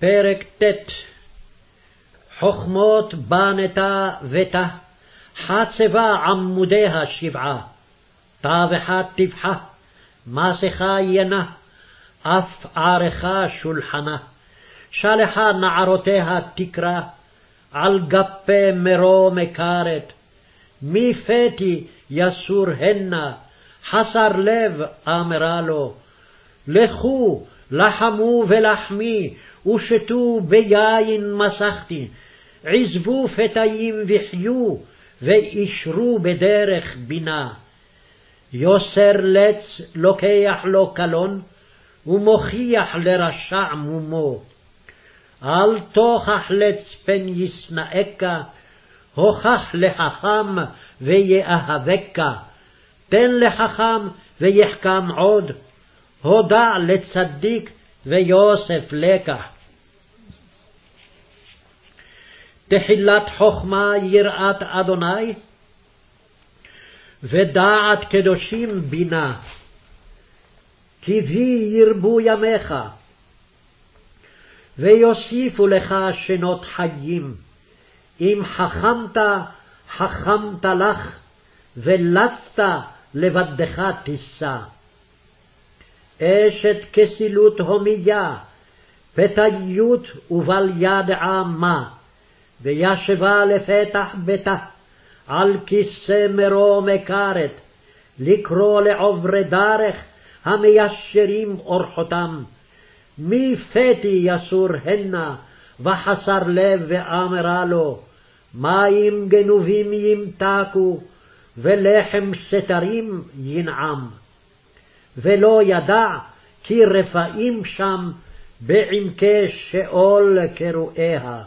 פרק ט. חכמות בנתה ותא, חצבה עמודיה שבעה, טבחה טבחה, מסכה ינה, אף ערכה שולחנה, שלחה נערותיה תקרא, על גפי מרום כרת, מפתי יסור הנה, חסר לב אמרה לו, לכו לחמו ולחמי, ושתו ביין מסכתי, עזבו פתאים וחיו, ואישרו בדרך בינה. יוסר לץ לוקח לו קלון, ומוכיח לרשע מומו. אל תוכח לץ פן ישנאך, הוכח לחכם ויאהבך. תן לחכם ויחכם עוד, הודע לצדיק ויוסף לקח. תחילת חכמה יראת אדוני, ודעת קדושים בינה. כי בי ירבו ימיך, ויוסיפו לך שנות חיים. אם חכמת, חכמת לך, ולצת לבדך תישא. אשת כסילות הומיה, פתאיות ובל ידעה מה, וישבה לפתח ביתה, על כיסא מרום כרת, לקרוא לעוברי דרך המיישרים אורחותם. מי פתי יסור הנה, וחסר לב ואמרה לו, מים גנובים ימתקו, ולחם סתרים ינעם. ולא ידע כי רפאים שם בעמקי שאול קרואיה.